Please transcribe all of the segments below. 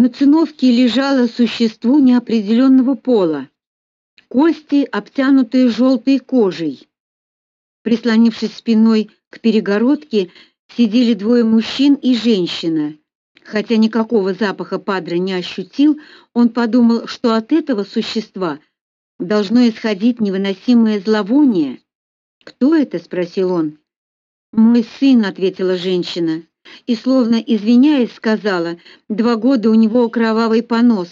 На циновке лежало существо неопределенного пола. Кости, обтянутые желтой кожей. Прислонившись спиной к перегородке, сидели двое мужчин и женщина. Хотя никакого запаха падре не ощутил, он подумал, что от этого существа должно исходить невыносимое зловоние. "Кто это?" спросил он. "Мой сын", ответила женщина и словно извиняясь сказала: "Два года у него кровавый понос".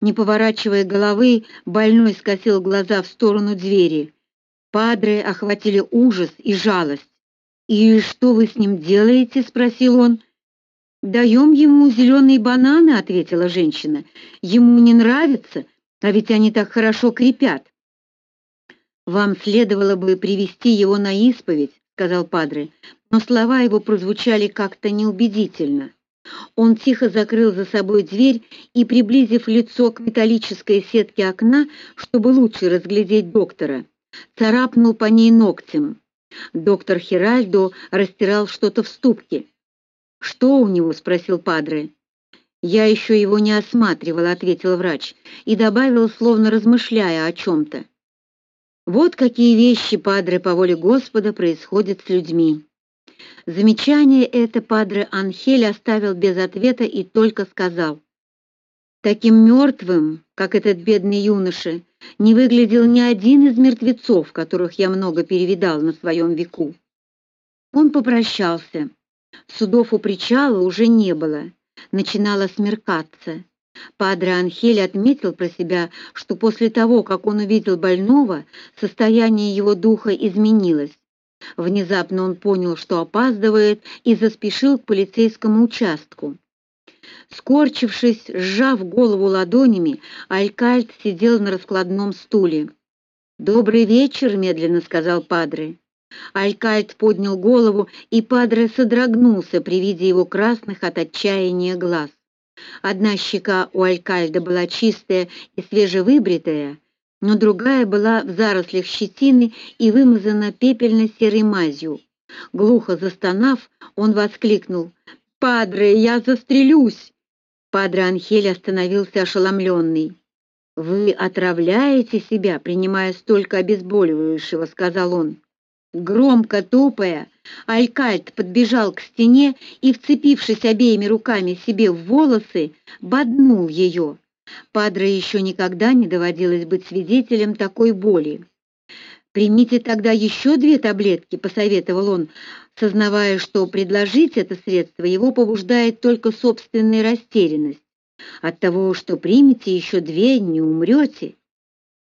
Не поворачивая головы, больной скосил глаза в сторону двери. Падре охватили ужас и жалость. "И что вы с ним делаете?" спросил он. «Даем ему зеленые бананы", ответила женщина. "Ему не нравится, а ведь они так хорошо крепят". Вам следовало бы привести его на исповедь, сказал падре, но слова его прозвучали как-то неубедительно. Он тихо закрыл за собой дверь и, приблизив лицо к металлической сетке окна, чтобы лучше разглядеть доктора, царапнул по ней ногтем. Доктор Хиральдо растирал что-то в ступке. "Что у него?" спросил падре. "Я еще его не осматривал", ответил врач и добавил, словно размышляя о чем то Вот какие вещи, падре, по воле Господа происходят с людьми. Замечание это падре Анхель оставил без ответа и только сказал: Таким мертвым, как этот бедный юноша, не выглядел ни один из мертвецов, которых я много перевидал на своем веку. Он попрощался. Судов у причала уже не было. Начинало смеркаться. Падре Анхель отметил про себя, что после того, как он увидел больного, состояние его духа изменилось. Внезапно он понял, что опаздывает, и заспешил к полицейскому участку. Скорчившись, сжав голову ладонями, Алькальд сидел на раскладном стуле. "Добрый вечер", медленно сказал падре. Алькальд поднял голову, и падре содрогнулся при виде его красных от отчаяния глаз. Одна щека у Алькальда была чистая и свежевыбритая, но другая была в зарослях щетины и вымазана пепельно-серой мазью. Глухо застонав, он воскликнул: "Падре, я застрелюсь!" Падре Анхель остановился ошеломленный. "Вы отравляете себя, принимая столько обезболивающего", сказал он. Громко топая, Алькальд подбежал к стене и, вцепившись обеими руками себе в волосы, боднул ее. Падре еще никогда не доводилось быть свидетелем такой боли. Примите тогда еще две таблетки, посоветовал он, сознавая, что предложить это средство его побуждает только собственная растерянность. От того, что примете еще две, не умрете.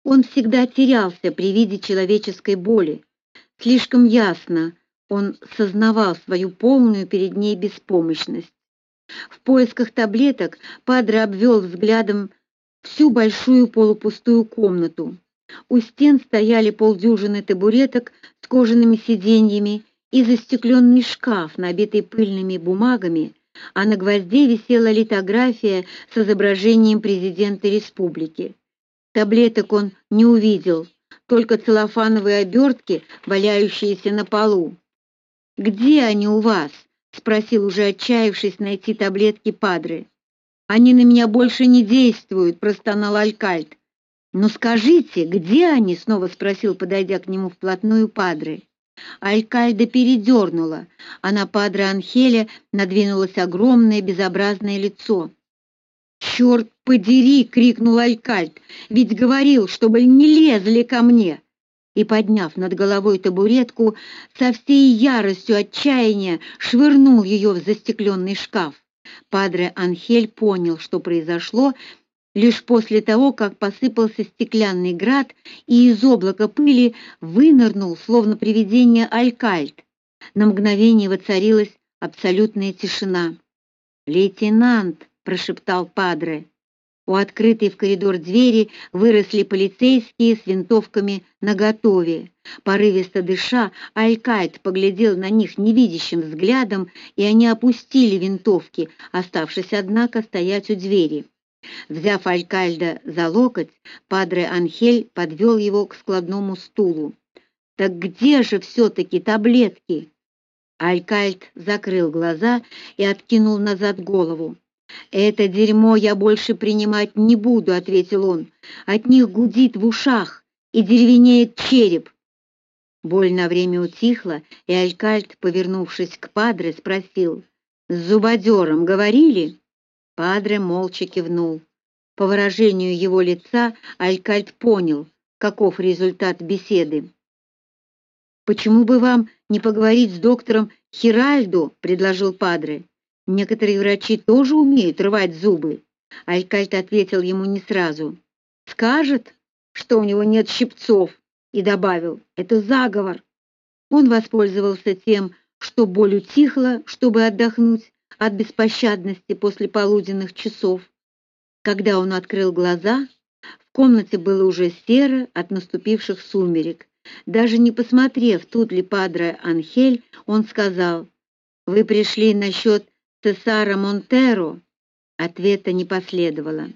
Он всегда терялся при виде человеческой боли. Слишком ясно он сознавал свою полную перед ней беспомощность. В поисках таблеток Падре обвел взглядом всю большую полупустую комнату. У стен стояли полдюжины табуреток с кожаными сиденьями и застекленный шкаф, набитый пыльными бумагами, а на гвозде висела литография с изображением президента республики. Таблеток он не увидел, только целлофановые обертки, валяющиеся на полу. Где они у вас? спросил уже отчаявшись найти таблетки падре. Они на меня больше не действуют, простонал Алькальд. "Ну скажите, где они?" снова спросил, подойдя к нему вплотную падре. Алькальда передернула, а на падре Анхеля надвинулось огромное безобразное лицо. «Черт подери!» — крикнул Алькальд. «Ведь говорил, чтобы не лезли ко мне!» И, подняв над головой табуретку, со всей яростью отчаяния швырнул ее в застекленный шкаф. Падре Анхель понял, что произошло, лишь после того, как посыпался стеклянный град, и из облака пыли вынырнул, словно привидение Алькальд. На мгновение воцарилась абсолютная тишина. "Лейтенант", прошептал падре. У открытой в коридор двери выросли полицейские с винтовками наготове. Порывисто дыша, Алькайд поглядел на них невидящим взглядом, и они опустили винтовки, оставшись однако стоять у двери. Взяв Алькальда за локоть, падре Анхель подвел его к складному стулу. Так где же все таки таблетки? Алькальд закрыл глаза и откинул назад голову. «Это дерьмо я больше принимать не буду», — ответил он. «От них гудит в ушах и деревенеет череп». Боль на время утихла, и Алькальт, повернувшись к Падре, спросил, «С зубодером говорили?» Падре молча кивнул. По выражению его лица Алькальт понял, каков результат беседы. «Почему бы вам не поговорить с доктором Хиральдо?» — предложил Падре. «Некоторые врачи тоже умеют рвать зубы». Алькальт ответил ему не сразу. «Скажет, что у него нет щипцов, и добавил, это заговор. Он воспользовался тем, что боль утихла, чтобы отдохнуть от беспощадности после полуденных часов. Когда он открыл глаза, в комнате было уже серо от наступивших сумерек. Даже не посмотрев, тут ли Падре Анхель, он сказал, «Вы пришли насчет Цесара Монтеро?» Ответа не последовало.